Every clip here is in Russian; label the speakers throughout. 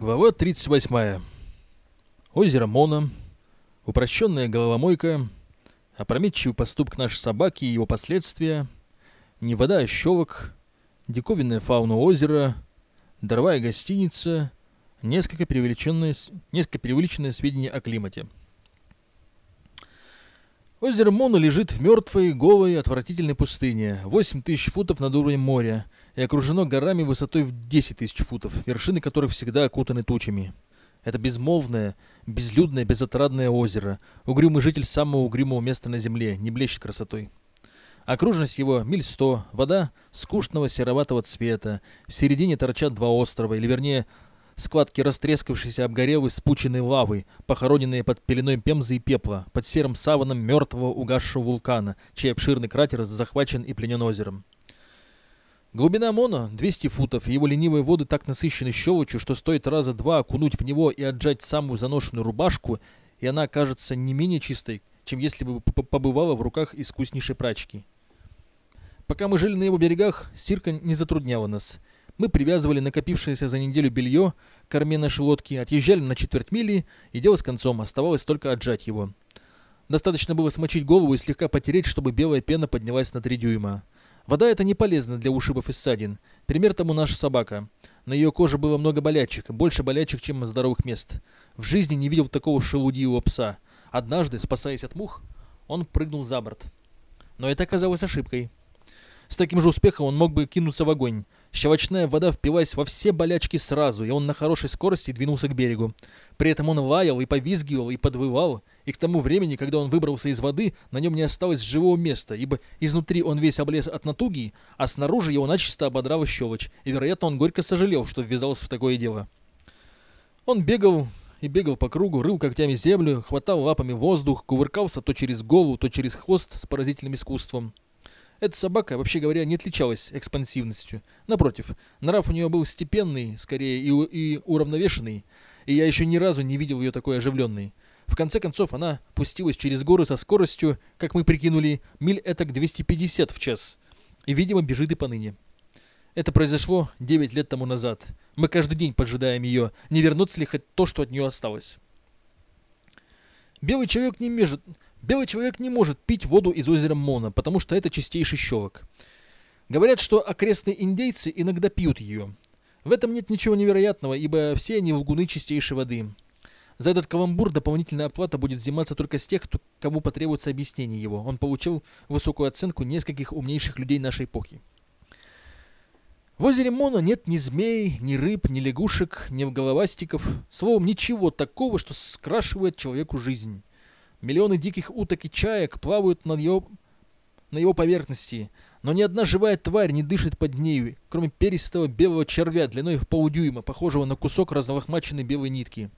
Speaker 1: Глава 38. Озеро Мона, упрощенная головомойка, опрометчивый поступок нашей собаки и его последствия, не вода, а щелок, диковинная фауна озера, даровая гостиница, несколько преувеличенные, несколько преувеличенные сведения о климате. Озеро Мона лежит в мертвой, голой, отвратительной пустыне, 8 тысяч футов над уровнем моря, и окружено горами высотой в 10 тысяч футов, вершины которых всегда окутаны тучами. Это безмолвное, безлюдное, безотрадное озеро, угрюмый житель самого угрюмого места на земле, не блещет красотой. Окружность его миль сто, вода скучного сероватого цвета, в середине торчат два острова, или вернее складки растрескавшейся обгорелой спученной лавы, похороненные под пеленой пемзы и пепла, под серым саваном мертвого угасшего вулкана, чей обширный кратер захвачен и пленен озером. Глубина Мона 200 футов, и его ленивые воды так насыщены щелочью, что стоит раза два окунуть в него и отжать самую заношенную рубашку, и она окажется не менее чистой, чем если бы побывала в руках искуснейшей прачки. Пока мы жили на его берегах, стирка не затрудняла нас – мы привязывали накопившееся за неделю белье корме нашей лодки, отъезжали на четверть мили, и дело с концом, оставалось только отжать его. Достаточно было смочить голову и слегка потереть, чтобы белая пена поднялась на три дюйма. Вода эта не полезна для ушибов и ссадин. Пример тому наша собака. На ее коже было много болячек, больше болячек, чем здоровых мест. В жизни не видел такого шелудивого пса. Однажды, спасаясь от мух, он прыгнул за борт. Но это оказалось ошибкой. С таким же успехом он мог бы кинуться в огонь. Щелочная вода впилась во все болячки сразу, и он на хорошей скорости двинулся к берегу. При этом он лаял и повизгивал и подвывал, и к тому времени, когда он выбрался из воды, на нем не осталось живого места, ибо изнутри он весь облез от натуги, а снаружи его начисто ободрала щелочь, и, вероятно, он горько сожалел, что ввязался в такое дело. Он бегал и бегал по кругу, рыл когтями землю, хватал лапами воздух, кувыркался то через голову, то через хвост с поразительным искусством. Эта собака, вообще говоря, не отличалась экспансивностью. Напротив, нрав у нее был степенный, скорее и, и уравновешенный, и я еще ни разу не видел ее такой оживленной. В конце концов, она пустилась через горы со скоростью, как мы прикинули, миль этак 250 в час. И, видимо, бежит и поныне. Это произошло 9 лет тому назад. Мы каждый день поджидаем ее, не вернуться ли хоть то, что от нее осталось. Белый человек не, межет, Белый человек не может пить воду из озера Мона, потому что это чистейший щелок. Говорят, что окрестные индейцы иногда пьют ее. В этом нет ничего невероятного, ибо все они лгуны чистейшей воды. За этот каламбур дополнительная оплата будет взиматься только с тех, кто, кому потребуется объяснение его. Он получил высокую оценку нескольких умнейших людей нашей эпохи. В озере Мона нет ни змей, ни рыб, ни лягушек, ни головастиков. Словом, ничего такого, что скрашивает человеку жизнь. Миллионы диких уток и чаек плавают над его, на его поверхности, но ни одна живая тварь не дышит под нею, кроме перистого белого червя длиной в полдюйма, похожего на кусок разлохмаченной белой нитки.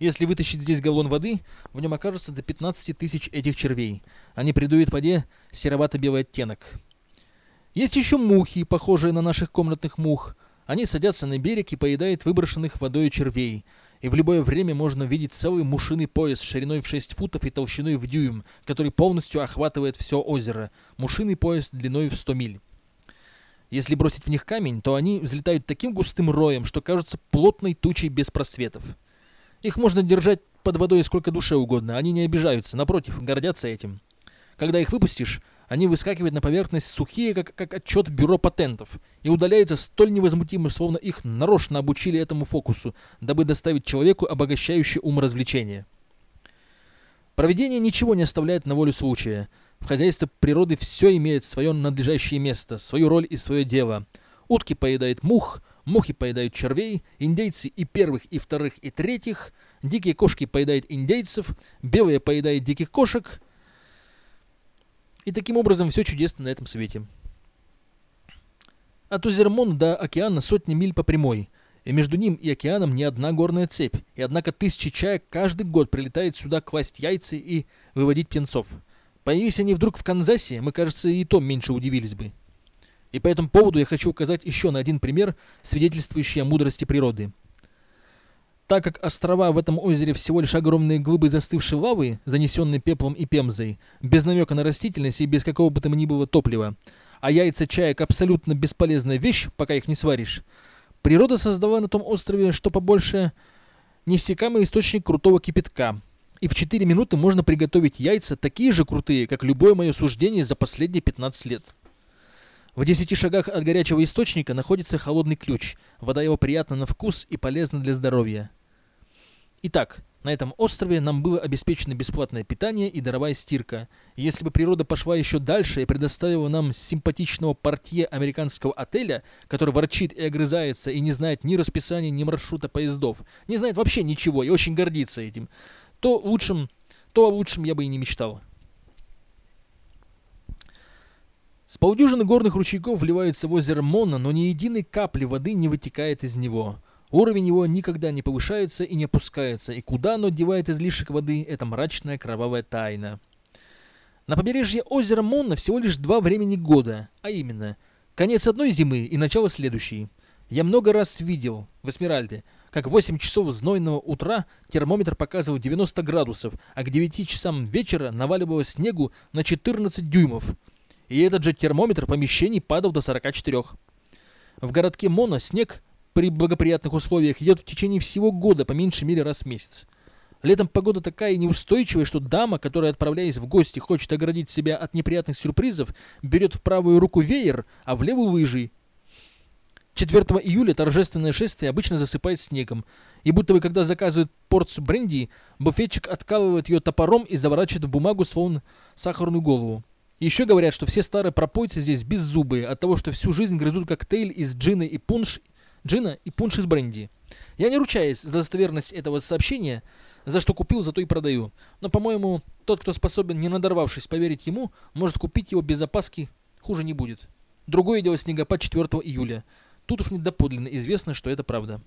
Speaker 1: Если вытащить здесь галлон воды, в нем окажется до 15 тысяч этих червей. Они придают воде серовато-белый оттенок. Есть еще мухи, похожие на наших комнатных мух. Они садятся на берег и поедают выброшенных водой червей – и в любое время можно видеть целый мушиный пояс шириной в 6 футов и толщиной в дюйм, который полностью охватывает все озеро, мушиный пояс длиной в 100 миль. Если бросить в них камень, то они взлетают таким густым роем, что кажутся плотной тучей без просветов. Их можно держать под водой сколько душе угодно, они не обижаются, напротив, гордятся этим. Когда их выпустишь, они выскакивают на поверхность сухие, как, как отчет бюро патентов, и удаляются столь невозмутимо, словно их нарочно обучили этому фокусу, дабы доставить человеку обогащающее ум развлечение. Проведение ничего не оставляет на волю случая. В хозяйстве природы все имеет свое надлежащее место, свою роль и свое дело. Утки поедают мух, мухи поедают червей, индейцы и первых, и вторых, и третьих, дикие кошки поедают индейцев, белые поедают диких кошек, и таким образом все чудесно на этом свете. От Узермон до океана сотни миль по прямой, и между ним и океаном не одна горная цепь, и однако тысячи чаек каждый год прилетают сюда класть яйца и выводить птенцов. Появись они вдруг в Канзасе, мы, кажется, и то меньше удивились бы. И по этому поводу я хочу указать еще на один пример, свидетельствующий о мудрости природы. Так как острова в этом озере всего лишь огромные глыбы застывшей лавы, занесенные пеплом и пемзой, без намека на растительность и без какого бы то ни было топлива, а яйца чаек абсолютно бесполезная вещь, пока их не сваришь, Природа создала на том острове что побольше неиссякаемый источник крутого кипятка. И в 4 минуты можно приготовить яйца такие же крутые, как любое мое суждение за последние 15 лет. В 10 шагах от горячего источника находится холодный ключ. Вода его приятна на вкус и полезна для здоровья. Итак, на этом острове нам было обеспечено бесплатное питание и даровая стирка. Если бы природа пошла еще дальше и предоставила нам симпатичного портье американского отеля, который ворчит и огрызается и не знает ни расписания, ни маршрута поездов, не знает вообще ничего и очень гордится этим, то лучшим, то о лучшем я бы и не мечтал. С полдюжины горных ручейков вливается в озеро Мона, но ни единой капли воды не вытекает из него. Уровень его никогда не повышается и не опускается, и куда оно девает излишек воды – это мрачная кровавая тайна. На побережье озера Монна всего лишь два времени года, а именно конец одной зимы и начало следующей. Я много раз видел в Эсмеральде, как в 8 часов знойного утра термометр показывал 90 градусов, а к 9 часам вечера наваливало снегу на 14 дюймов – и этот же термометр помещений падал до 44. В городке Моно снег при благоприятных условиях идет в течение всего года по меньшей мере раз в месяц. Летом погода такая неустойчивая, что дама, которая, отправляясь в гости, хочет оградить себя от неприятных сюрпризов, берет в правую руку веер, а в левую лыжи. 4 июля торжественное шествие обычно засыпает снегом, и будто бы когда заказывают порцию бренди, буфетчик откалывает ее топором и заворачивает в бумагу словно сахарную голову. Еще говорят, что все старые пропойцы здесь беззубые от того, что всю жизнь грызут коктейль из джина и пунш, джина и пунш из бренди. Я не ручаюсь за достоверность этого сообщения, за что купил, зато и продаю. Но, по-моему, тот, кто способен, не надорвавшись, поверить ему, может купить его без опаски, хуже не будет. Другое дело снегопад 4 июля. Тут уж мне доподлинно известно, что это правда.